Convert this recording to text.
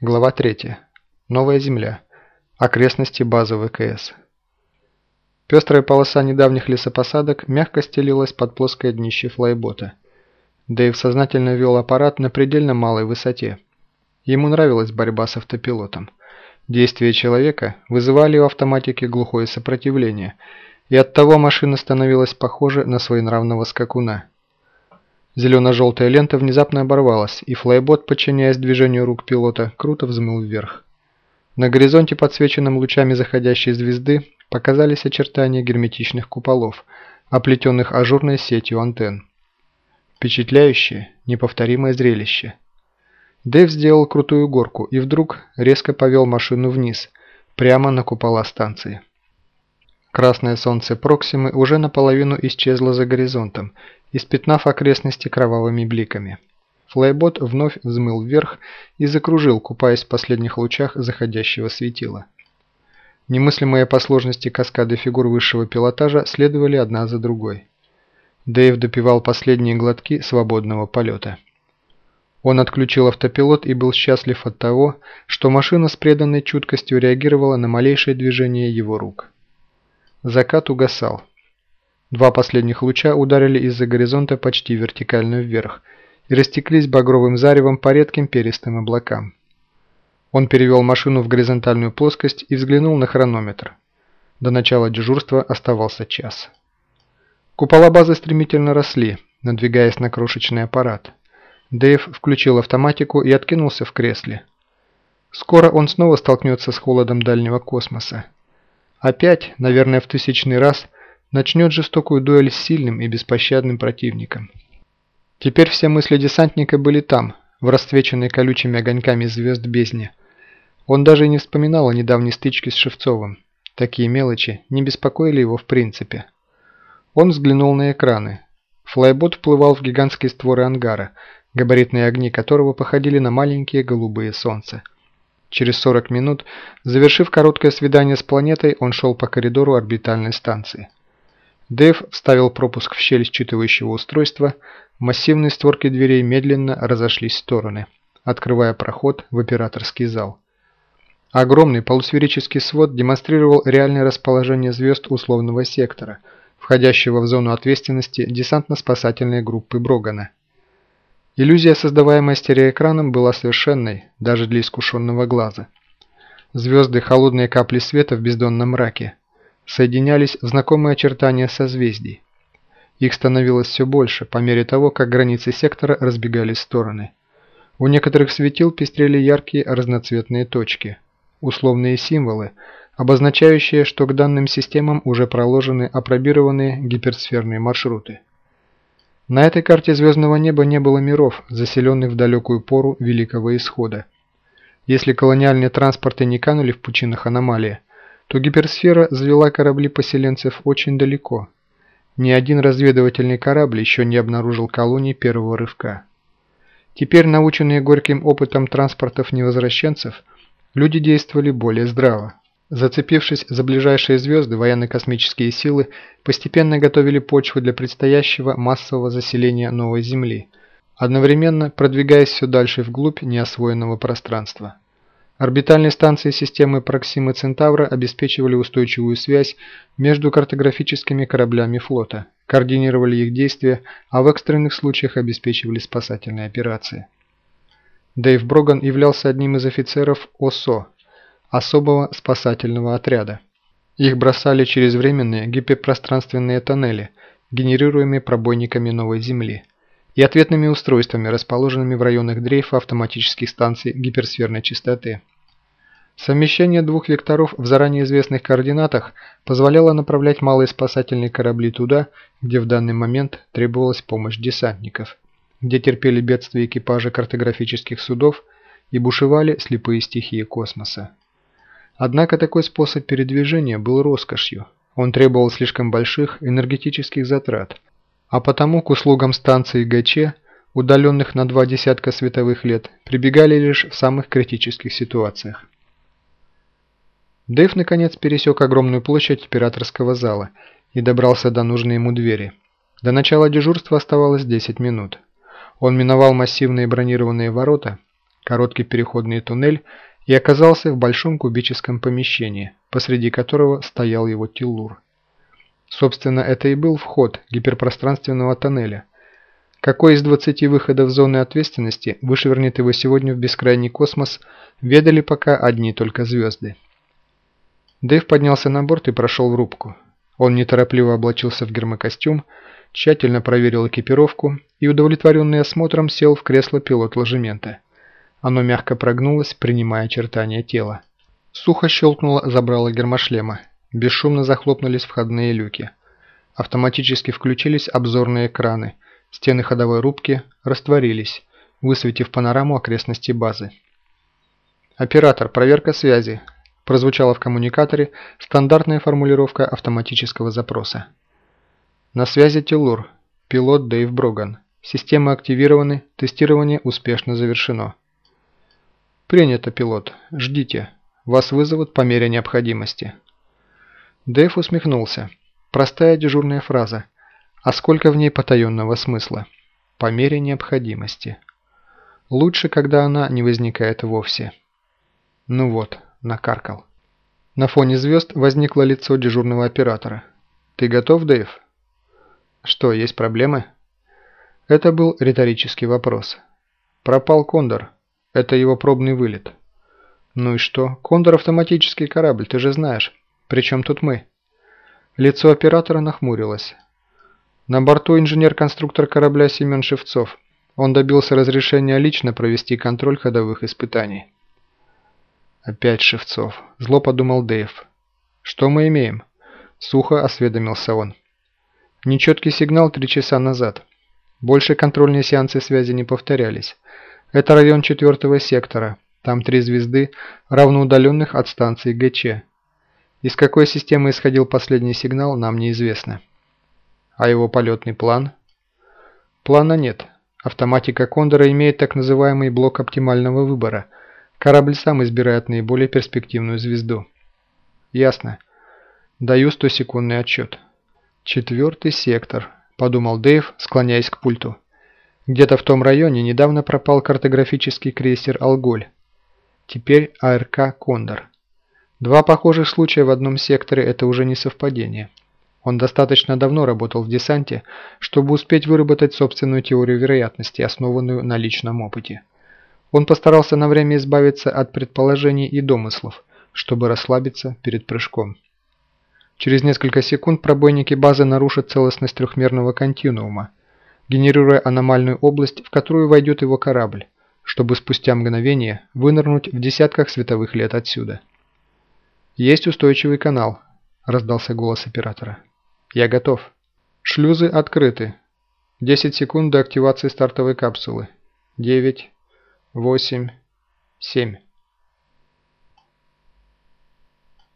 Глава 3. Новая Земля. Окрестности базы ВКС. Пестрая полоса недавних лесопосадок мягко стелилась под плоское днище флайбота. Дэйв сознательно вел аппарат на предельно малой высоте. Ему нравилась борьба с автопилотом. Действия человека вызывали у автоматики глухое сопротивление, и оттого машина становилась похожа на своенравного скакуна. Зелено-желтая лента внезапно оборвалась, и флайбот, подчиняясь движению рук пилота, круто взмыл вверх. На горизонте, подсвеченном лучами заходящей звезды, показались очертания герметичных куполов, оплетенных ажурной сетью антенн. Впечатляющее, неповторимое зрелище – Дэйв сделал крутую горку и вдруг резко повел машину вниз, прямо на купола станции. Красное солнце Проксимы уже наполовину исчезло за горизонтом, испятнав окрестности кровавыми бликами. Флайбот вновь взмыл вверх и закружил, купаясь в последних лучах заходящего светила. Немыслимые по сложности каскады фигур высшего пилотажа следовали одна за другой. Дэйв допивал последние глотки свободного полета. Он отключил автопилот и был счастлив от того, что машина с преданной чуткостью реагировала на малейшее движение его рук. Закат угасал. Два последних луча ударили из-за горизонта почти вертикально вверх и растеклись багровым заревом по редким перистым облакам. Он перевел машину в горизонтальную плоскость и взглянул на хронометр. До начала дежурства оставался час. Купола базы стремительно росли, надвигаясь на крошечный аппарат. Дэйв включил автоматику и откинулся в кресле. Скоро он снова столкнется с холодом дальнего космоса. Опять, наверное в тысячный раз, начнет жестокую дуэль с сильным и беспощадным противником. Теперь все мысли десантника были там, в расцвеченной колючими огоньками звезд бездне. Он даже не вспоминал о недавней стычке с Шевцовым. Такие мелочи не беспокоили его в принципе. Он взглянул на экраны. Флайбот вплывал в гигантские створы ангара – габаритные огни которого походили на маленькие голубые солнца. Через 40 минут, завершив короткое свидание с планетой, он шел по коридору орбитальной станции. Дэв вставил пропуск в щель считывающего устройства, массивные створки дверей медленно разошлись в стороны, открывая проход в операторский зал. Огромный полусферический свод демонстрировал реальное расположение звезд условного сектора, входящего в зону ответственности десантно-спасательной группы Брогана – Иллюзия, создаваемая стереоэкраном, была совершенной, даже для искушенного глаза. Звезды, холодные капли света в бездонном мраке, соединялись в знакомые очертания созвездий. Их становилось все больше, по мере того, как границы сектора разбегались в стороны. У некоторых светил пестрели яркие разноцветные точки, условные символы, обозначающие, что к данным системам уже проложены опробированные гиперсферные маршруты. На этой карте звездного неба не было миров, заселенных в далекую пору Великого Исхода. Если колониальные транспорты не канули в пучинах аномалии, то гиперсфера завела корабли поселенцев очень далеко. Ни один разведывательный корабль еще не обнаружил колонии первого рывка. Теперь, наученные горьким опытом транспортов невозвращенцев, люди действовали более здраво. Зацепившись за ближайшие звезды, военно-космические силы постепенно готовили почву для предстоящего массового заселения новой Земли, одновременно продвигаясь все дальше вглубь неосвоенного пространства. Орбитальные станции системы Проксимы Центавра обеспечивали устойчивую связь между картографическими кораблями флота, координировали их действия, а в экстренных случаях обеспечивали спасательные операции. Дэйв Броган являлся одним из офицеров ОСО – особого спасательного отряда. Их бросали через временные гиперпространственные тоннели, генерируемые пробойниками новой Земли, и ответными устройствами, расположенными в районах дрейфа автоматических станций гиперсферной частоты. Совмещение двух векторов в заранее известных координатах позволяло направлять малые спасательные корабли туда, где в данный момент требовалась помощь десантников, где терпели бедствия экипажи картографических судов и бушевали слепые стихии космоса. Однако такой способ передвижения был роскошью. Он требовал слишком больших энергетических затрат, а потому к услугам станции ГЧ, удаленных на два десятка световых лет, прибегали лишь в самых критических ситуациях. Дэйв наконец пересек огромную площадь операторского зала и добрался до нужной ему двери. До начала дежурства оставалось 10 минут. Он миновал массивные бронированные ворота, короткий переходный туннель и оказался в большом кубическом помещении, посреди которого стоял его Тиллур. Собственно, это и был вход гиперпространственного тоннеля. Какой из 20 выходов зоны ответственности вышвырнет его сегодня в бескрайний космос, ведали пока одни только звезды. Дэйв поднялся на борт и прошел в рубку. Он неторопливо облачился в гермокостюм, тщательно проверил экипировку и, удовлетворенный осмотром, сел в кресло пилот ложемента. Оно мягко прогнулось, принимая очертания тела. Сухо щелкнуло забрало гермошлема. Бесшумно захлопнулись входные люки. Автоматически включились обзорные экраны. Стены ходовой рубки растворились, высветив панораму окрестностей базы. «Оператор, проверка связи», прозвучала в коммуникаторе стандартная формулировка автоматического запроса. На связи Тилур, пилот Дэйв Броган. Системы активированы, тестирование успешно завершено. Принято, пилот. Ждите. Вас вызовут по мере необходимости. Дэйв усмехнулся. Простая дежурная фраза. А сколько в ней потаенного смысла? По мере необходимости. Лучше, когда она не возникает вовсе. Ну вот, накаркал. На фоне звезд возникло лицо дежурного оператора. «Ты готов, Дэйв?» «Что, есть проблемы?» Это был риторический вопрос. «Пропал Кондор. Это его пробный вылет». «Ну и что? Кондор автоматический корабль, ты же знаешь. Причем тут мы?» Лицо оператора нахмурилось. На борту инженер-конструктор корабля Семен Шевцов. Он добился разрешения лично провести контроль ходовых испытаний. Опять Шевцов. Зло подумал Дэйв. Что мы имеем? Сухо осведомился он. Нечеткий сигнал три часа назад. Больше контрольные сеансы связи не повторялись. Это район четвертого сектора. Там три звезды, равноудаленных от станции ГЧ. Из какой системы исходил последний сигнал, нам неизвестно. А его полетный план? Плана нет. Автоматика Кондора имеет так называемый блок оптимального выбора – Корабль сам избирает наиболее перспективную звезду. Ясно. Даю 100-секундный отчет. Четвертый сектор, подумал Дэйв, склоняясь к пульту. Где-то в том районе недавно пропал картографический крейсер «Алголь». Теперь АРК «Кондор». Два похожих случая в одном секторе – это уже не совпадение. Он достаточно давно работал в десанте, чтобы успеть выработать собственную теорию вероятности, основанную на личном опыте. Он постарался на время избавиться от предположений и домыслов, чтобы расслабиться перед прыжком. Через несколько секунд пробойники базы нарушат целостность трехмерного континуума, генерируя аномальную область, в которую войдет его корабль, чтобы спустя мгновение вынырнуть в десятках световых лет отсюда. «Есть устойчивый канал», – раздался голос оператора. «Я готов. Шлюзы открыты. 10 секунд до активации стартовой капсулы. 9, восемь, семь.